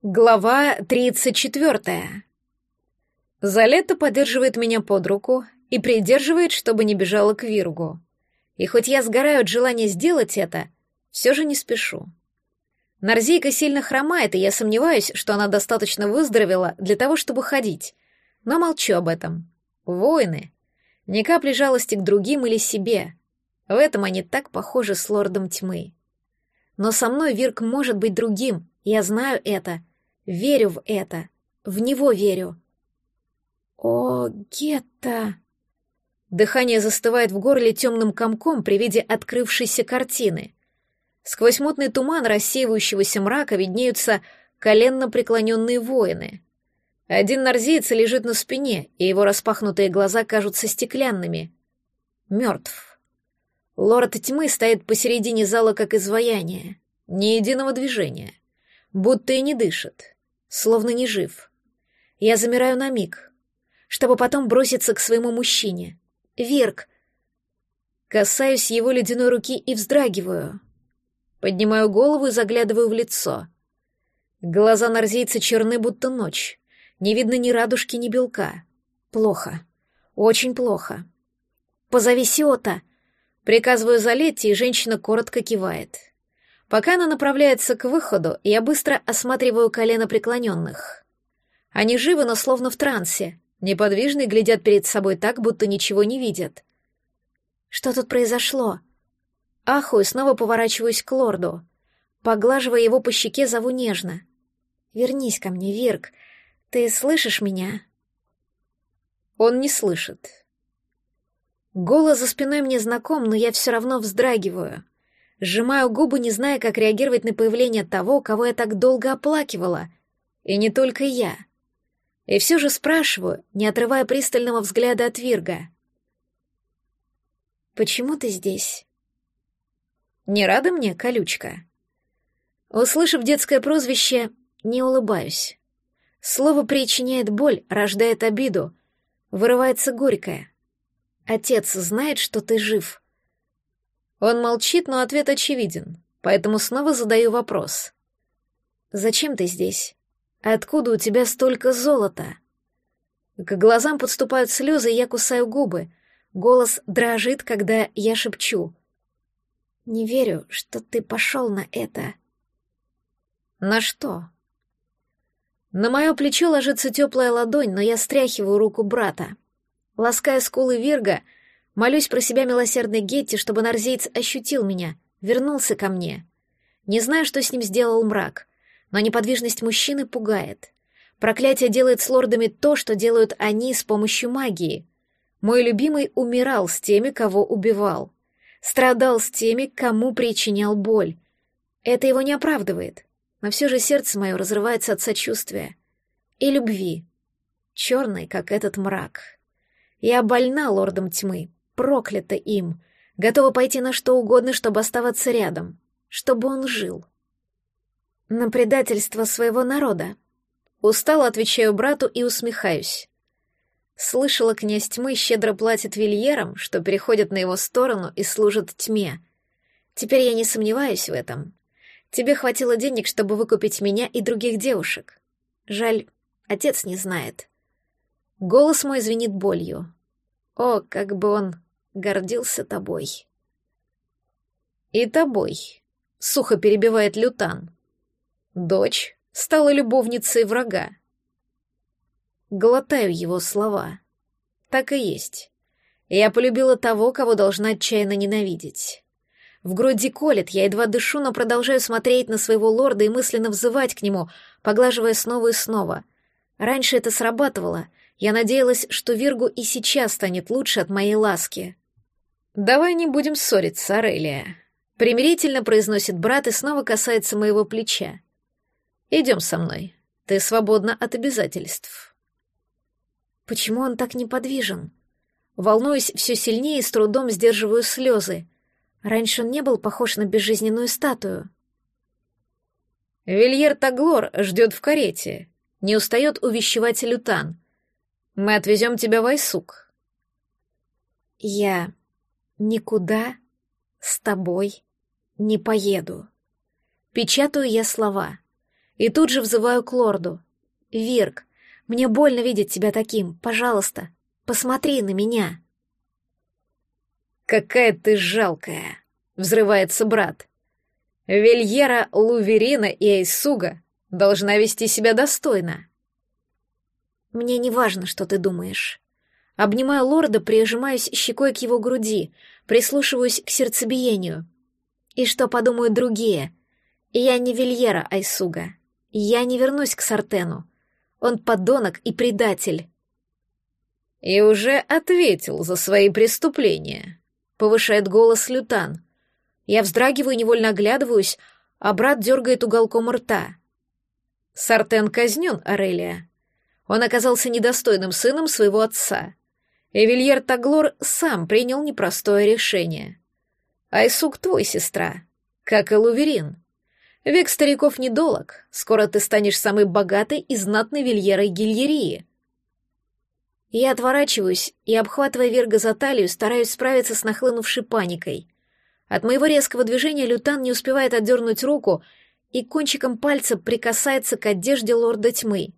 Глава 34. Залета поддерживает меня под руку и придерживает, чтобы не бежала к Виргу. И хоть я сгораю от желания сделать это, все же не спешу. Нарзейка сильно хромает, и я сомневаюсь, что она достаточно выздоровела для того, чтобы ходить. Но молчу об этом. Воины. Ни капли жалости к другим или себе. В этом они так похожи с лордом тьмы. Но со мной Вирк может быть другим, я знаю это — Верю в это. В него верю. О, Гетта! Дыхание застывает в горле темным комком при виде открывшейся картины. Сквозь мутный туман рассеивающегося мрака виднеются коленно преклоненные воины. Один нарзиец лежит на спине, и его распахнутые глаза кажутся стеклянными. Мертв. Лорд тьмы стоит посередине зала, как изваяние. Ни единого движения. Будто и не дышит словно не жив. Я замираю на миг, чтобы потом броситься к своему мужчине. Вирк. Касаюсь его ледяной руки и вздрагиваю. Поднимаю голову и заглядываю в лицо. Глаза нарзейца черны, будто ночь. Не видно ни радужки, ни белка. Плохо. Очень плохо. «Позови Сиота!» Приказываю Залетти, и женщина коротко кивает. Пока она направляется к выходу, я быстро осматриваю колено преклоненных. Они живы, но словно в трансе, неподвижно глядят перед собой так, будто ничего не видят. Что тут произошло? Ахую, снова поворачиваюсь к лорду. Поглаживая его по щеке, зову нежно. «Вернись ко мне, Вирк. Ты слышишь меня?» Он не слышит. Голос за спиной мне знаком, но я все равно вздрагиваю. Сжимаю губы, не зная, как реагировать на появление того, кого я так долго оплакивала. И не только я. И все же спрашиваю, не отрывая пристального взгляда от Вирга. «Почему ты здесь?» «Не рада мне, колючка?» Услышав детское прозвище, не улыбаюсь. Слово причиняет боль, рождает обиду, вырывается горькое. Отец знает, что ты жив — он молчит, но ответ очевиден, поэтому снова задаю вопрос. «Зачем ты здесь? Откуда у тебя столько золота?» К глазам подступают слезы, и я кусаю губы. Голос дрожит, когда я шепчу. «Не верю, что ты пошел на это». «На что?» На мое плечо ложится теплая ладонь, но я стряхиваю руку брата. Лаская скулы Вирга, Молюсь про себя милосердной Гетти, чтобы нарзейц ощутил меня, вернулся ко мне. Не знаю, что с ним сделал мрак, но неподвижность мужчины пугает. Проклятие делает с лордами то, что делают они с помощью магии. Мой любимый умирал с теми, кого убивал. Страдал с теми, кому причинял боль. Это его не оправдывает, но все же сердце мое разрывается от сочувствия. И любви. Черной, как этот мрак. Я больна лордом тьмы, проклята им, готова пойти на что угодно, чтобы оставаться рядом, чтобы он жил. На предательство своего народа. Устало отвечаю брату и усмехаюсь. Слышала, князь тьмы щедро платит вильерам, что переходят на его сторону и служат тьме. Теперь я не сомневаюсь в этом. Тебе хватило денег, чтобы выкупить меня и других девушек. Жаль, отец не знает. Голос мой звенит болью. О, как бы он гордился тобой. И тобой, сухо перебивает Лютан. Дочь стала любовницей врага. Глотаю его слова. Так и есть. Я полюбила того, кого должна отчаянно ненавидеть. В груди колет, я едва дышу, но продолжаю смотреть на своего лорда и мысленно взывать к нему, поглаживая снова и снова. Раньше это срабатывало. Я надеялась, что Виргу и сейчас станет лучше от моей ласки. «Давай не будем ссориться, Арелия», — примирительно произносит брат и снова касается моего плеча. «Идем со мной. Ты свободна от обязательств». Почему он так неподвижен? Волнуюсь все сильнее и с трудом сдерживаю слезы. Раньше он не был похож на безжизненную статую. Вильер Таглор ждет в карете. Не устает увещевать Лютан. Мы отвезем тебя в Айсук. Я Никуда с тобой не поеду. Печатаю я слова. И тут же взываю к лорду. «Вирк, мне больно видеть тебя таким. Пожалуйста, посмотри на меня». «Какая ты жалкая!» — взрывается брат. «Вильера, Луверина и Эйсуга должна вести себя достойно». «Мне не важно, что ты думаешь». Обнимаю лорда, прижимаюсь щекой к его груди, прислушиваюсь к сердцебиению. И что подумают другие? Я не Вильера Айсуга. Я не вернусь к Сартену. Он подонок и предатель. И уже ответил за свои преступления. Повышает голос Лютан. Я вздрагиваю невольно оглядываюсь, а брат дергает уголком рта. Сартен казнен, Арелия. Он оказался недостойным сыном своего отца. Эвильер Таглор сам принял непростое решение. Айсук твой сестра, как и Луверин. Век стариков недолог, скоро ты станешь самой богатой и знатной вильерой гильерии. Я отворачиваюсь и, обхватывая Верга за талию, стараюсь справиться с нахлынувшей паникой. От моего резкого движения Лютан не успевает отдернуть руку и кончиком пальца прикасается к одежде лорда тьмы.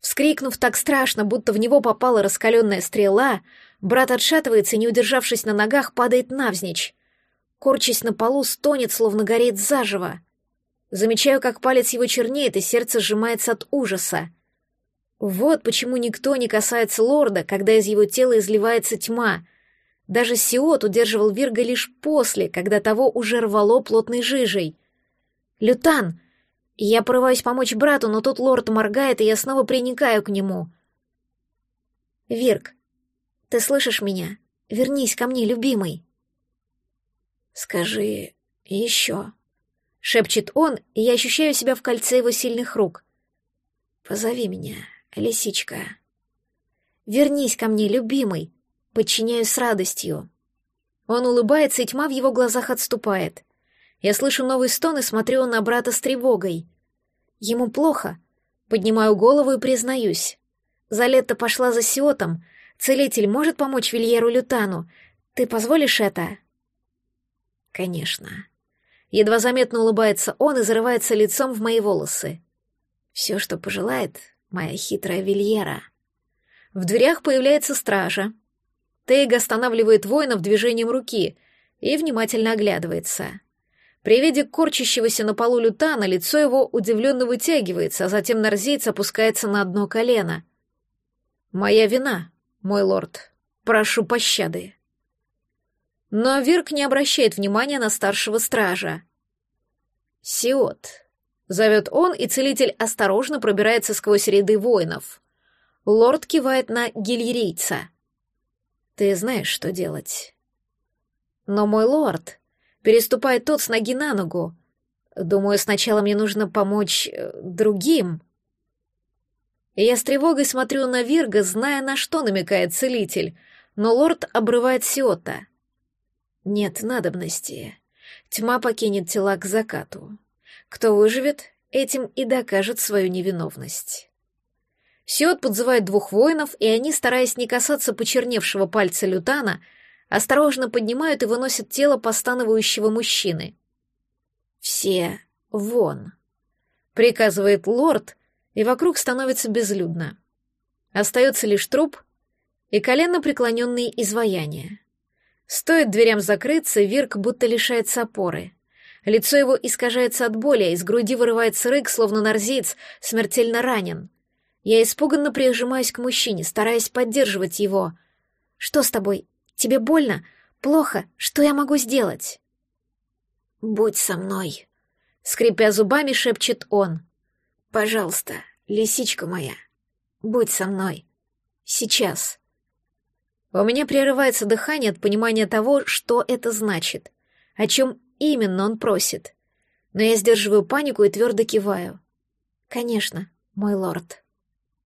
Вскрикнув так страшно, будто в него попала раскаленная стрела, брат отшатывается и, не удержавшись на ногах, падает навзничь. Корчась на полу, стонет, словно горит заживо. Замечаю, как палец его чернеет, и сердце сжимается от ужаса. Вот почему никто не касается лорда, когда из его тела изливается тьма. Даже Сиот удерживал Вирга лишь после, когда того уже рвало плотной жижей. «Лютан!» Я порываюсь помочь брату, но тут лорд моргает, и я снова приникаю к нему. «Вирк, ты слышишь меня? Вернись ко мне, любимый!» «Скажи еще», — шепчет он, и я ощущаю себя в кольце его сильных рук. «Позови меня, лисичка». «Вернись ко мне, любимый», — подчиняюсь с радостью. Он улыбается, и тьма в его глазах отступает. Я слышу новый стон и смотрю на брата с тревогой. Ему плохо. Поднимаю голову и признаюсь. Залетта пошла за Сиотом. Целитель может помочь Вильеру Лютану. Ты позволишь это? Конечно. Едва заметно улыбается он и зарывается лицом в мои волосы. Все, что пожелает моя хитрая Вильера. В дверях появляется стража. Тейг останавливает воинов движением руки и внимательно оглядывается. При виде корчащегося на полу лютана лицо его удивленно вытягивается, а затем нарзейц опускается на одно колено. «Моя вина, мой лорд. Прошу пощады». Но Вирк не обращает внимания на старшего стража. «Сиот», — зовет он, и целитель осторожно пробирается сквозь ряды воинов. Лорд кивает на гильерийца. «Ты знаешь, что делать». «Но мой лорд», — переступает тот с ноги на ногу. «Думаю, сначала мне нужно помочь э, другим». Я с тревогой смотрю на Вирга, зная, на что намекает целитель, но лорд обрывает Сиота — нет надобности. Тьма покинет тела к закату. Кто выживет, этим и докажет свою невиновность. Сиот подзывает двух воинов, и они, стараясь не касаться почерневшего пальца лютана, осторожно поднимают и выносят тело постановающего мужчины. «Все вон!» — приказывает лорд, и вокруг становится безлюдно. Остается лишь труп и колено преклоненные изваяния. Стоит дверям закрыться, Вирк будто лишается опоры. Лицо его искажается от боли, из груди вырывается рык, словно нарзиец, смертельно ранен. Я испуганно прижимаюсь к мужчине, стараясь поддерживать его. «Что с тобой? Тебе больно? Плохо? Что я могу сделать?» «Будь со мной», — скрипя зубами, шепчет он. «Пожалуйста, лисичка моя, будь со мной. Сейчас». У меня прерывается дыхание от понимания того, что это значит, о чем именно он просит. Но я сдерживаю панику и твердо киваю. «Конечно, мой лорд».